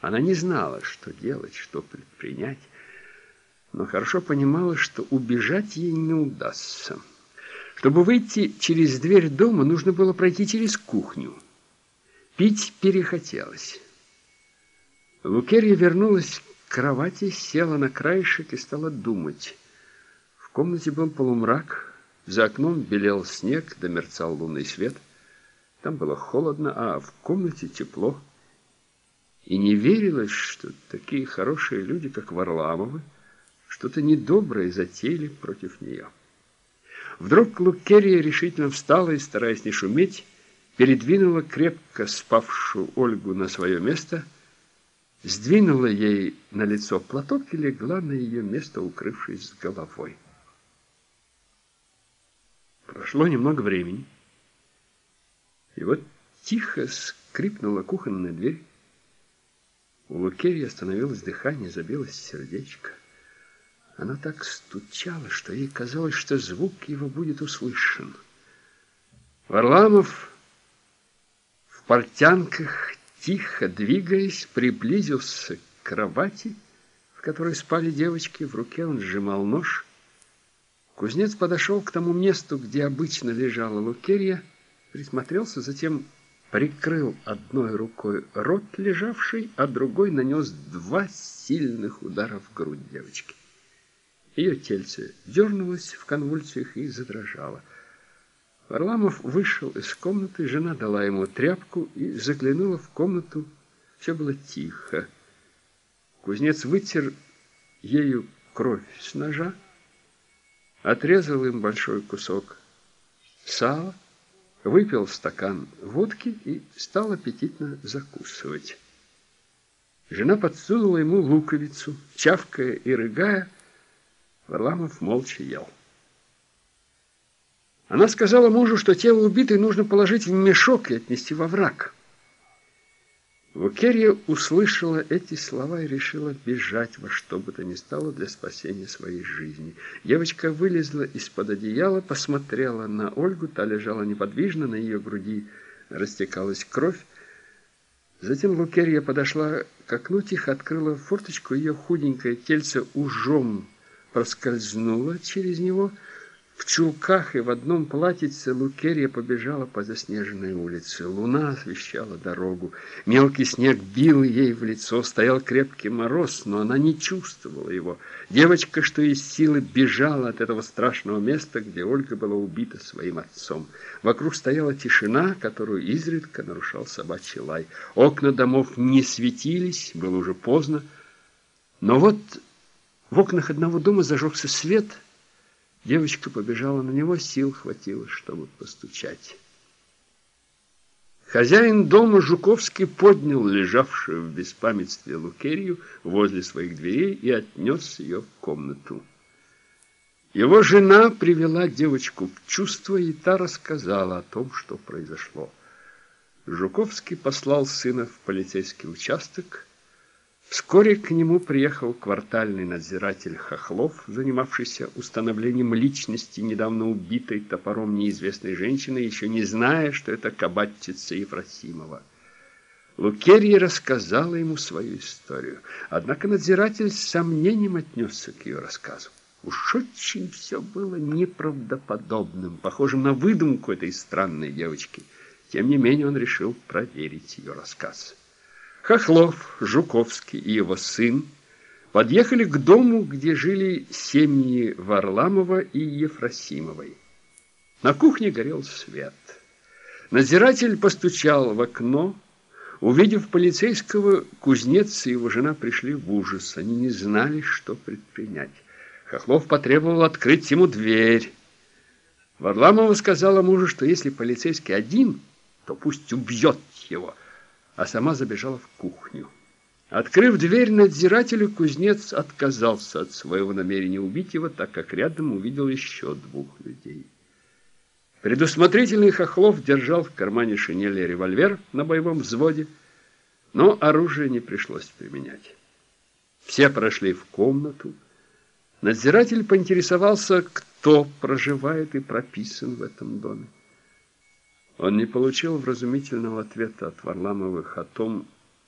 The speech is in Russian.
Она не знала, что делать, что предпринять, но хорошо понимала, что убежать ей не удастся. Чтобы выйти через дверь дома, нужно было пройти через кухню. Пить перехотелось. Лукерья вернулась к кровати, села на краешек и стала думать. В комнате был полумрак, за окном белел снег, да мерцал лунный свет. Там было холодно, а в комнате тепло. И не верилось, что такие хорошие люди, как Варламовы, что-то недоброе затеяли против нее. Вдруг Лукерия решительно встала и, стараясь не шуметь, передвинула крепко спавшую Ольгу на свое место, сдвинула ей на лицо платок и легла на ее место, укрывшись с головой. Прошло немного времени, и вот тихо скрипнула кухонная дверь, у Лукерии остановилось дыхание, забилось сердечко. Она так стучала, что ей казалось, что звук его будет услышан. Варламов в портянках, тихо двигаясь, приблизился к кровати, в которой спали девочки. В руке он сжимал нож. Кузнец подошел к тому месту, где обычно лежала Лукерья, присмотрелся, затем прикрыл одной рукой рот лежавший, а другой нанес два сильных удара в грудь девочки. Ее тельце дернулось в конвульсиях и задрожало. Варламов вышел из комнаты, жена дала ему тряпку и заглянула в комнату. Все было тихо. Кузнец вытер ею кровь с ножа, отрезал им большой кусок сала, выпил стакан водки и стал аппетитно закусывать. Жена подсунула ему луковицу, чавкая и рыгая, Варламов молча ел. Она сказала мужу, что тело убитой нужно положить в мешок и отнести во враг. Вукерья услышала эти слова и решила бежать во что бы то ни стало для спасения своей жизни. Девочка вылезла из-под одеяла, посмотрела на Ольгу, та лежала неподвижно, на ее груди растекалась кровь. Затем Лукерья подошла к окну, тихо открыла форточку, ее худенькое тельце ужом проскользнуло через него, в чулках и в одном платьице Лукерья побежала по заснеженной улице. Луна освещала дорогу. Мелкий снег бил ей в лицо. Стоял крепкий мороз, но она не чувствовала его. Девочка, что из силы, бежала от этого страшного места, где Ольга была убита своим отцом. Вокруг стояла тишина, которую изредка нарушал собачий лай. Окна домов не светились, было уже поздно. Но вот в окнах одного дома зажегся свет — Девочка побежала на него, сил хватило, чтобы постучать. Хозяин дома Жуковский поднял лежавшую в беспамятстве Лукерью возле своих дверей и отнес ее в комнату. Его жена привела девочку в чувство, и та рассказала о том, что произошло. Жуковский послал сына в полицейский участок, Вскоре к нему приехал квартальный надзиратель Хохлов, занимавшийся установлением личности недавно убитой топором неизвестной женщины, еще не зная, что это кабатчица Ефросимова. Лукерья рассказала ему свою историю, однако надзиратель с сомнением отнесся к ее рассказу. Уж очень все было неправдоподобным, похожим на выдумку этой странной девочки. Тем не менее он решил проверить ее рассказ. Хохлов, Жуковский и его сын подъехали к дому, где жили семьи Варламова и Ефросимовой. На кухне горел свет. Надзиратель постучал в окно. Увидев полицейского, кузнец и его жена пришли в ужас. Они не знали, что предпринять. Хохлов потребовал открыть ему дверь. Варламова сказала мужу, что если полицейский один, то пусть убьет его – а сама забежала в кухню. Открыв дверь надзирателю, кузнец отказался от своего намерения убить его, так как рядом увидел еще двух людей. Предусмотрительный Хохлов держал в кармане шинели револьвер на боевом взводе, но оружие не пришлось применять. Все прошли в комнату. Надзиратель поинтересовался, кто проживает и прописан в этом доме. Он не получил вразумительного ответа от Варламовых о том,